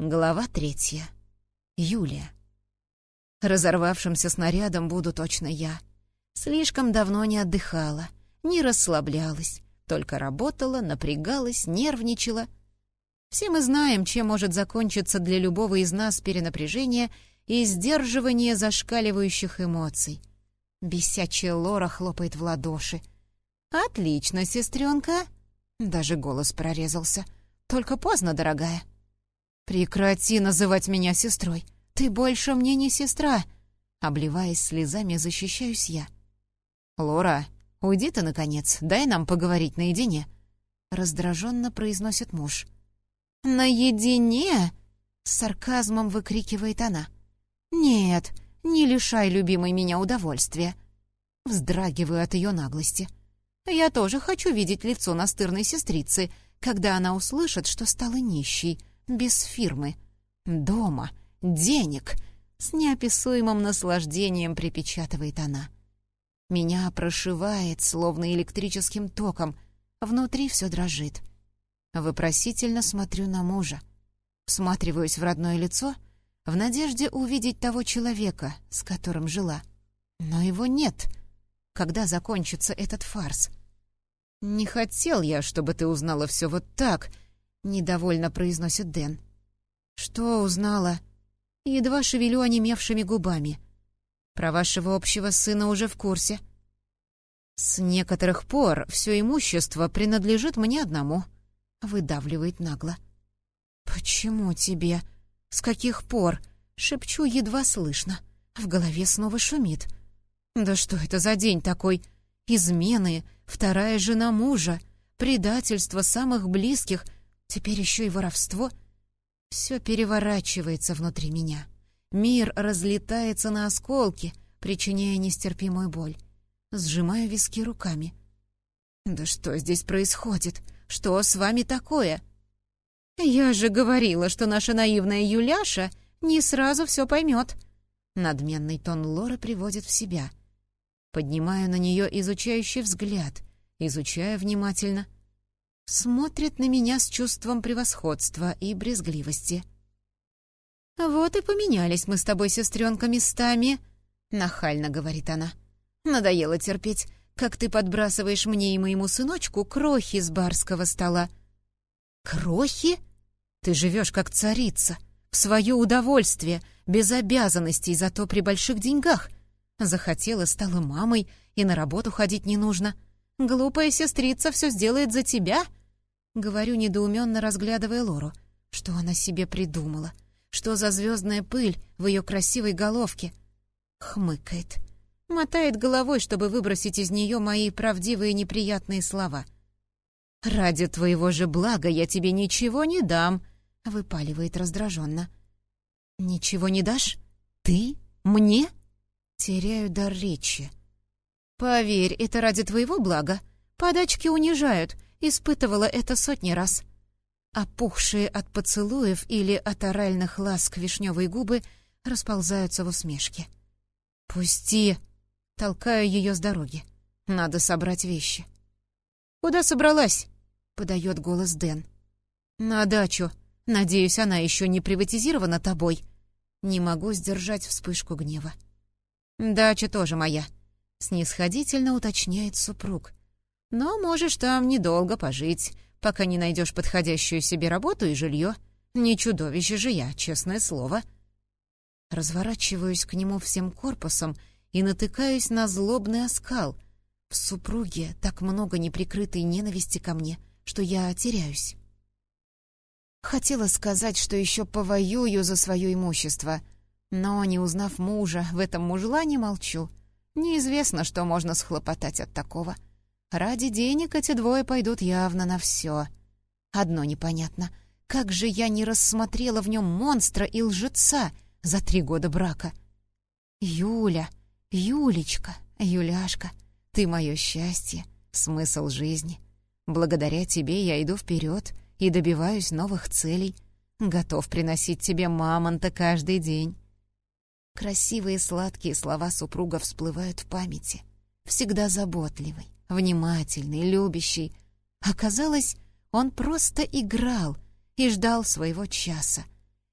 Глава третья. Юлия. Разорвавшимся снарядом буду точно я. Слишком давно не отдыхала, не расслаблялась, только работала, напрягалась, нервничала. Все мы знаем, чем может закончиться для любого из нас перенапряжение и сдерживание зашкаливающих эмоций. Бесячая Лора хлопает в ладоши. «Отлично, сестренка!» Даже голос прорезался. «Только поздно, дорогая!» «Прекрати называть меня сестрой. Ты больше мне не сестра!» Обливаясь слезами, защищаюсь я. «Лора, уйди ты, наконец, дай нам поговорить наедине!» Раздраженно произносит муж. «Наедине?» — с сарказмом выкрикивает она. «Нет, не лишай любимой меня удовольствия!» Вздрагиваю от ее наглости. «Я тоже хочу видеть лицо настырной сестрицы, когда она услышит, что стала нищей, без фирмы, дома, денег. С неописуемым наслаждением припечатывает она. Меня прошивает, словно электрическим током. Внутри все дрожит. Вопросительно смотрю на мужа. Всматриваюсь в родное лицо в надежде увидеть того человека, с которым жила. Но его нет. Когда закончится этот фарс? «Не хотел я, чтобы ты узнала все вот так», — недовольно произносит Дэн. «Что узнала?» Едва шевелю онемевшими губами. «Про вашего общего сына уже в курсе». «С некоторых пор все имущество принадлежит мне одному», — выдавливает нагло. «Почему тебе? С каких пор?» — шепчу едва слышно. В голове снова шумит. «Да что это за день такой? Измены, вторая жена мужа, предательство самых близких — Теперь еще и воровство. Все переворачивается внутри меня. Мир разлетается на осколки, причиняя нестерпимую боль. Сжимаю виски руками. «Да что здесь происходит? Что с вами такое?» «Я же говорила, что наша наивная Юляша не сразу все поймет». Надменный тон Лоры приводит в себя. Поднимаю на нее изучающий взгляд, изучая внимательно — смотрит на меня с чувством превосходства и брезгливости. «Вот и поменялись мы с тобой, сестренка, местами», — нахально говорит она. «Надоело терпеть, как ты подбрасываешь мне и моему сыночку крохи с барского стола». «Крохи? Ты живешь как царица, в свое удовольствие, без обязанностей, зато при больших деньгах. Захотела, стала мамой, и на работу ходить не нужно. Глупая сестрица все сделает за тебя», — Говорю, недоуменно разглядывая Лору. Что она себе придумала? Что за звездная пыль в ее красивой головке? Хмыкает. Мотает головой, чтобы выбросить из нее мои правдивые неприятные слова. «Ради твоего же блага я тебе ничего не дам», — выпаливает раздраженно. «Ничего не дашь? Ты? Мне?» Теряю дар речи. «Поверь, это ради твоего блага. Подачки унижают, Испытывала это сотни раз. Опухшие от поцелуев или от оральных ласк вишневые губы расползаются в усмешке. «Пусти!» — толкаю ее с дороги. «Надо собрать вещи». «Куда собралась?» — подает голос Дэн. «На дачу. Надеюсь, она еще не приватизирована тобой». Не могу сдержать вспышку гнева. «Дача тоже моя», — снисходительно уточняет супруг. Но можешь там недолго пожить, пока не найдешь подходящую себе работу и жилье. Не чудовище же я, честное слово. Разворачиваюсь к нему всем корпусом и натыкаюсь на злобный оскал. В супруге так много неприкрытой ненависти ко мне, что я теряюсь. Хотела сказать, что еще повоюю за свое имущество, но, не узнав мужа, в этом мужлане молчу. Неизвестно, что можно схлопотать от такого — Ради денег эти двое пойдут явно на все. Одно непонятно. Как же я не рассмотрела в нем монстра и лжеца за три года брака? Юля, Юлечка, Юляшка, ты мое счастье, смысл жизни. Благодаря тебе я иду вперед и добиваюсь новых целей. Готов приносить тебе мамонта каждый день. Красивые сладкие слова супруга всплывают в памяти. Всегда заботливый, внимательный, любящий. Оказалось, он просто играл и ждал своего часа.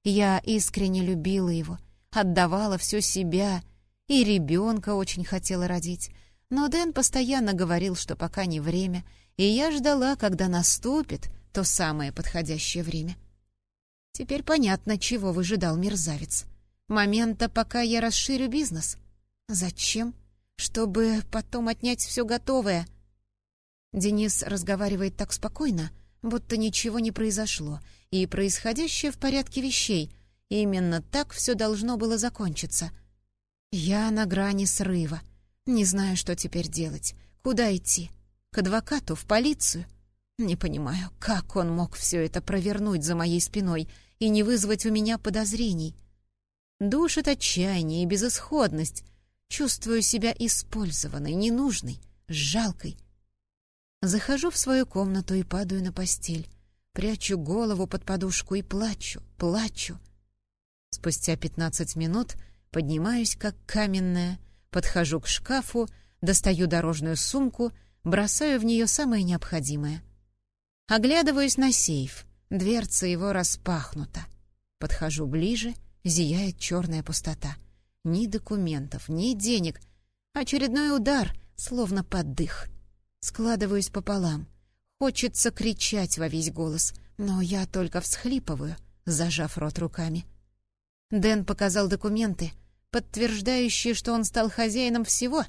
Я искренне любила его, отдавала всю себя, и ребенка очень хотела родить. Но Дэн постоянно говорил, что пока не время, и я ждала, когда наступит то самое подходящее время. Теперь понятно, чего выжидал мерзавец. Момента, пока я расширю бизнес. Зачем? Чтобы потом отнять все готовое. Денис разговаривает так спокойно, будто ничего не произошло, и происходящее в порядке вещей. Именно так все должно было закончиться. Я на грани срыва. Не знаю, что теперь делать. Куда идти? К адвокату, в полицию? Не понимаю, как он мог все это провернуть за моей спиной и не вызвать у меня подозрений. Душит отчаяние и безысходность. Чувствую себя использованной, ненужной, жалкой. Захожу в свою комнату и падаю на постель. Прячу голову под подушку и плачу, плачу. Спустя пятнадцать минут поднимаюсь, как каменная, подхожу к шкафу, достаю дорожную сумку, бросаю в нее самое необходимое. Оглядываюсь на сейф, дверца его распахнута. Подхожу ближе, зияет черная пустота. Ни документов, ни денег. Очередной удар, словно поддых. Складываюсь пополам. Хочется кричать во весь голос, но я только всхлипываю, зажав рот руками. Дэн показал документы, подтверждающие, что он стал хозяином всего,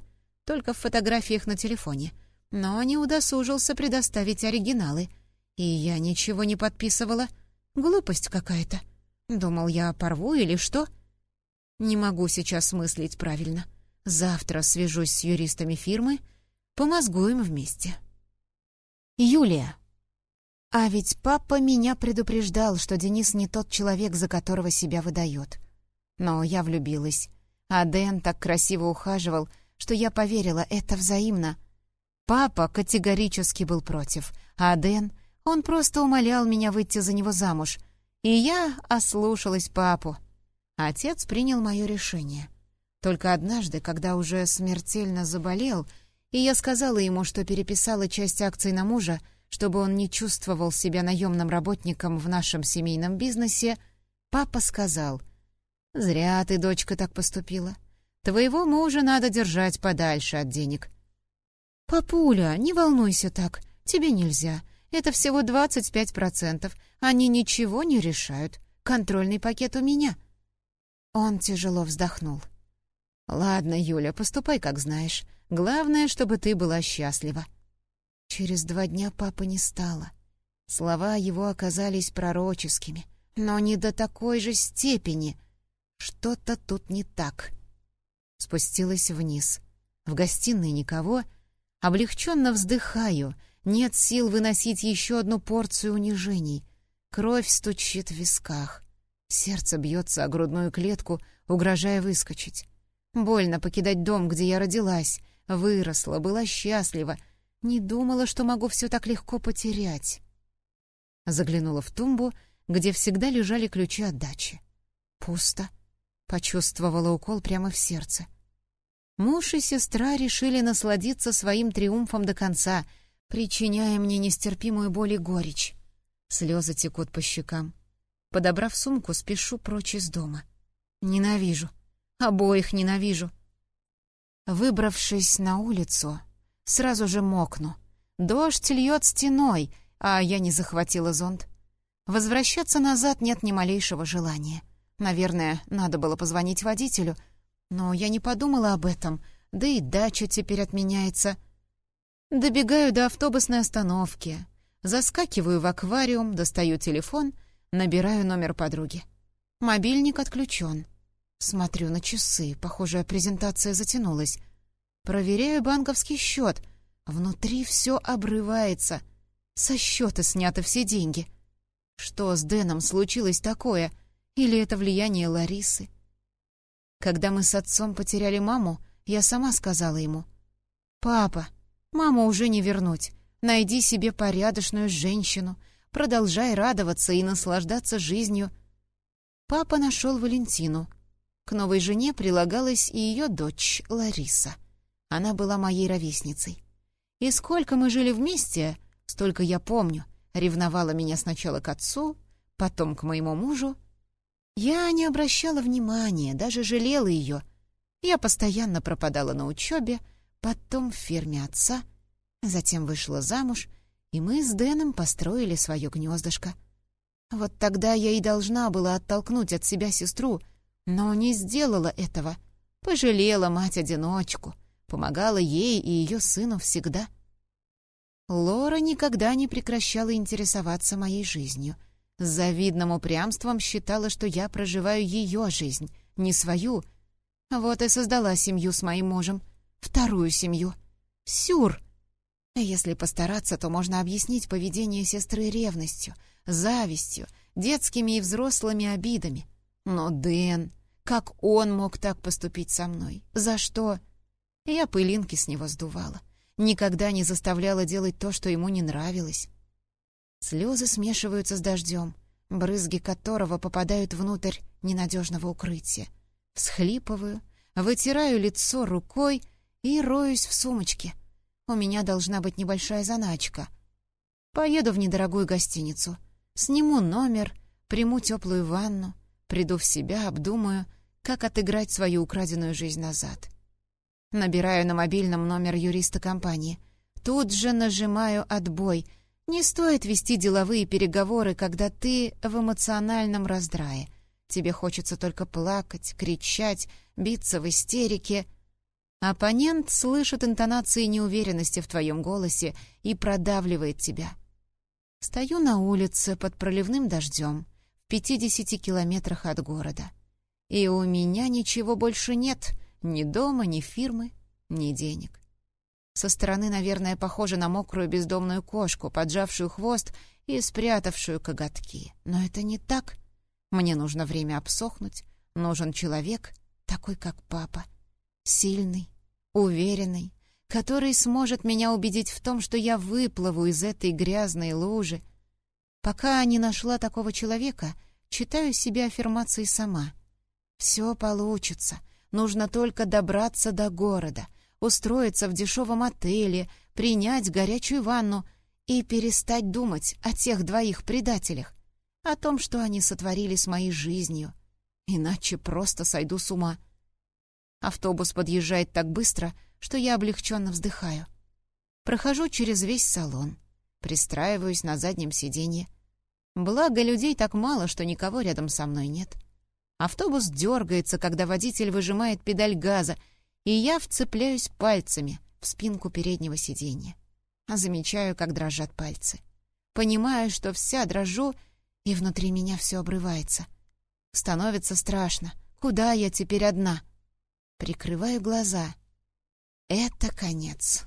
только в фотографиях на телефоне, но не удосужился предоставить оригиналы. И я ничего не подписывала. Глупость какая-то. Думал, я порву или что? Не могу сейчас мыслить правильно. Завтра свяжусь с юристами фирмы — Помозгуем вместе. Юлия. А ведь папа меня предупреждал, что Денис не тот человек, за которого себя выдает. Но я влюбилась. А Дэн так красиво ухаживал, что я поверила, это взаимно. Папа категорически был против, а Дэн, он просто умолял меня выйти за него замуж. И я ослушалась папу. Отец принял мое решение. Только однажды, когда уже смертельно заболел — и я сказала ему, что переписала часть акций на мужа, чтобы он не чувствовал себя наемным работником в нашем семейном бизнесе, папа сказал, «Зря ты, дочка, так поступила. Твоего мужа надо держать подальше от денег». «Папуля, не волнуйся так, тебе нельзя. Это всего 25%. Они ничего не решают. Контрольный пакет у меня». Он тяжело вздохнул. «Ладно, Юля, поступай, как знаешь. Главное, чтобы ты была счастлива». Через два дня папы не стало. Слова его оказались пророческими, но не до такой же степени. Что-то тут не так. Спустилась вниз. В гостиной никого. Облегченно вздыхаю. Нет сил выносить еще одну порцию унижений. Кровь стучит в висках. Сердце бьется о грудную клетку, угрожая выскочить. Больно покидать дом, где я родилась, Выросла, была счастлива. Не думала, что могу все так легко потерять. Заглянула в тумбу, где всегда лежали ключи от дачи. Пусто. Почувствовала укол прямо в сердце. Муж и сестра решили насладиться своим триумфом до конца, причиняя мне нестерпимую боль и горечь. Слезы текут по щекам. Подобрав сумку, спешу прочь из дома. Ненавижу. Обоих ненавижу. Выбравшись на улицу, сразу же мокну. Дождь льет стеной, а я не захватила зонт. Возвращаться назад нет ни малейшего желания. Наверное, надо было позвонить водителю, но я не подумала об этом, да и дача теперь отменяется. Добегаю до автобусной остановки, заскакиваю в аквариум, достаю телефон, набираю номер подруги. Мобильник отключен. Смотрю на часы, похоже, презентация затянулась. Проверяю банковский счет. Внутри все обрывается. Со счета сняты все деньги. Что с Дэном случилось такое? Или это влияние Ларисы? Когда мы с отцом потеряли маму, я сама сказала ему. «Папа, маму уже не вернуть. Найди себе порядочную женщину. Продолжай радоваться и наслаждаться жизнью». Папа нашел Валентину — к новой жене прилагалась и ее дочь Лариса. Она была моей ровесницей. И сколько мы жили вместе, столько я помню. Ревновала меня сначала к отцу, потом к моему мужу. Я не обращала внимания, даже жалела ее. Я постоянно пропадала на учебе, потом в ферме отца, затем вышла замуж, и мы с Дэном построили свое гнездышко. Вот тогда я и должна была оттолкнуть от себя сестру, но не сделала этого. Пожалела мать-одиночку, помогала ей и ее сыну всегда. Лора никогда не прекращала интересоваться моей жизнью. С завидным упрямством считала, что я проживаю ее жизнь, не свою. Вот и создала семью с моим мужем. Вторую семью. Сюр! Если постараться, то можно объяснить поведение сестры ревностью, завистью, детскими и взрослыми обидами. Но Дэн, как он мог так поступить со мной? За что? Я пылинки с него сдувала никогда не заставляла делать то, что ему не нравилось. Слезы смешиваются с дождем, брызги которого попадают внутрь ненадежного укрытия. Всхлипываю, вытираю лицо рукой и роюсь в сумочке. У меня должна быть небольшая заначка. Поеду в недорогую гостиницу, сниму номер, приму теплую ванну, приду в себя, обдумаю, как отыграть свою украденную жизнь назад. Набираю на мобильном номер юриста компании. Тут же нажимаю «Отбой». Не стоит вести деловые переговоры, когда ты в эмоциональном раздрае. Тебе хочется только плакать, кричать, биться в истерике. Оппонент слышит интонации неуверенности в твоем голосе и продавливает тебя. Стою на улице под проливным дождем, в 50 километрах от города. И у меня ничего больше нет — ни дома, ни фирмы, ни денег. Со стороны, наверное, похоже на мокрую бездомную кошку, поджавшую хвост и спрятавшую коготки. Но это не так. Мне нужно время обсохнуть. Нужен человек, такой как папа. Сильный, уверенный, который сможет меня убедить в том, что я выплыву из этой грязной лужи. Пока не нашла такого человека, читаю себе аффирмации сама. «Все получится», Нужно только добраться до города, устроиться в дешевом отеле, принять горячую ванну и перестать думать о тех двоих предателях, о том, что они сотворили с моей жизнью. Иначе просто сойду с ума. Автобус подъезжает так быстро, что я облегченно вздыхаю. Прохожу через весь салон, пристраиваюсь на заднем сиденье. Благо, людей так мало, что никого рядом со мной нет. Автобус дергается, когда водитель выжимает педаль газа, и я вцепляюсь пальцами в спинку переднего сиденья. Замечаю, как дрожат пальцы. Понимаю, что вся дрожу, и внутри меня все обрывается. Становится страшно. Куда я теперь одна? Прикрываю глаза. Это конец.